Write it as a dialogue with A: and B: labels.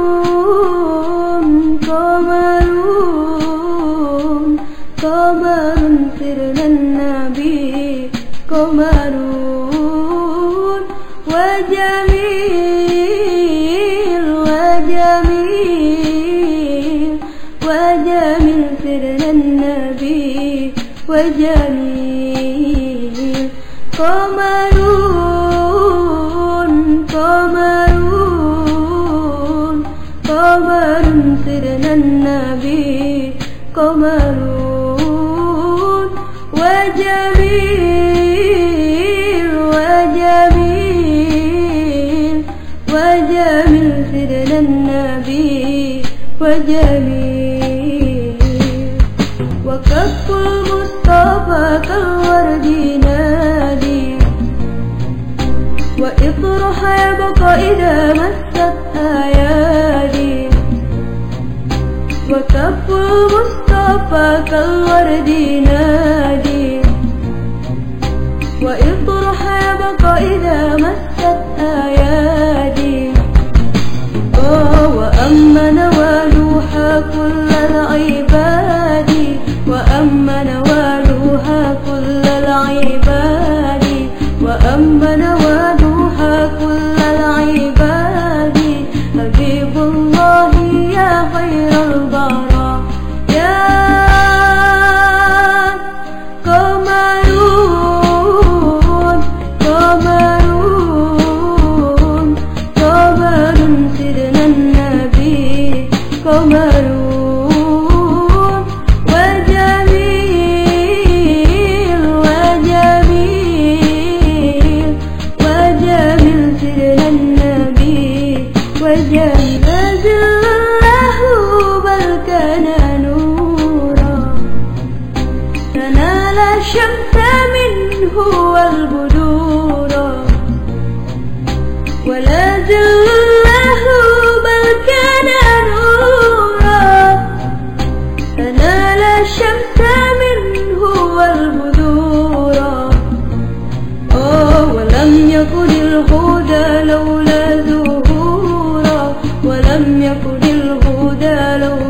A: قمرون قمرون قمر سرنا النبي قمرون وجميل وجميل وجميل سرنا النبي وجميل قمرون سرنا النبي قمرون وجميل وجميل وجميل سرنا النبي وجميل. وكف المصطفى كالورد نادي وإطرح يبقى إذا مست أيادي وكف المصطفى كالورد نادي. وإطرح يبقى إذا مست والبدور. ولا له بل كان نورا. تنال الشمس منه والبدور. ولم يكن الهدى لولا ظهورا ولم يكن الهدى لولا